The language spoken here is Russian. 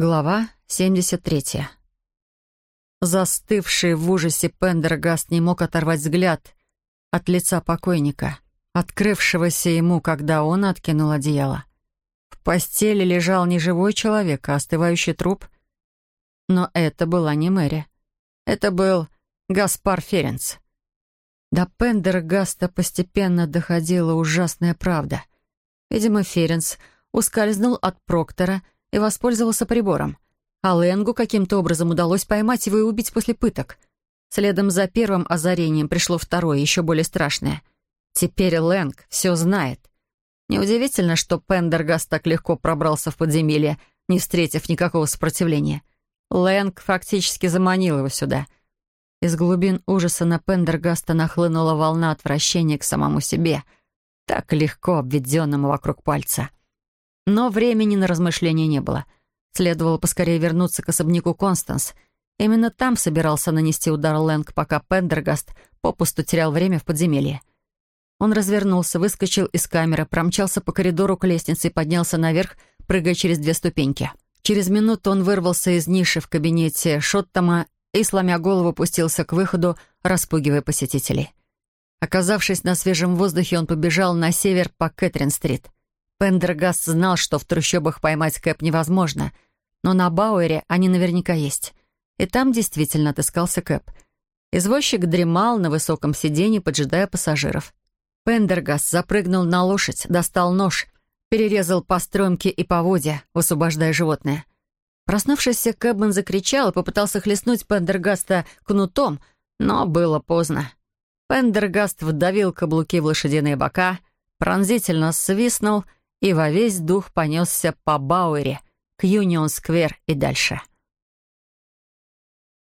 Глава 73. Застывший в ужасе Пендергаст не мог оторвать взгляд от лица покойника, открывшегося ему, когда он откинул одеяло. В постели лежал не живой человек, а остывающий труп. Но это была не Мэри. Это был Гаспар Ференц. До Пендергаста постепенно доходила ужасная правда. Видимо, Ференц ускользнул от Проктора — и воспользовался прибором. А Ленгу каким-то образом удалось поймать его и убить после пыток. Следом за первым озарением пришло второе, еще более страшное. Теперь Лэнг все знает. Неудивительно, что Пендергаст так легко пробрался в подземелье, не встретив никакого сопротивления. Лэнг фактически заманил его сюда. Из глубин ужаса на Пендергаста нахлынула волна отвращения к самому себе, так легко обведенному вокруг пальца. Но времени на размышления не было. Следовало поскорее вернуться к особняку Констанс. Именно там собирался нанести удар Лэнг, пока Пендергаст попусту терял время в подземелье. Он развернулся, выскочил из камеры, промчался по коридору к лестнице и поднялся наверх, прыгая через две ступеньки. Через минуту он вырвался из ниши в кабинете Шоттома и, сломя голову, пустился к выходу, распугивая посетителей. Оказавшись на свежем воздухе, он побежал на север по Кэтрин-стрит. Пендергаст знал, что в трущобах поймать Кэп невозможно, но на Бауэре они наверняка есть. И там действительно отыскался Кэп. Извозчик дремал на высоком сиденье, поджидая пассажиров. Пендергаст запрыгнул на лошадь, достал нож, перерезал по стромке и поводья, высвобождая животное. Проснувшийся Кэбман закричал и попытался хлестнуть Пендергаста кнутом, но было поздно. Пендергаст вдавил каблуки в лошадиные бока, пронзительно свистнул — и во весь дух понесся по Бауэре к Юнион-сквер и дальше —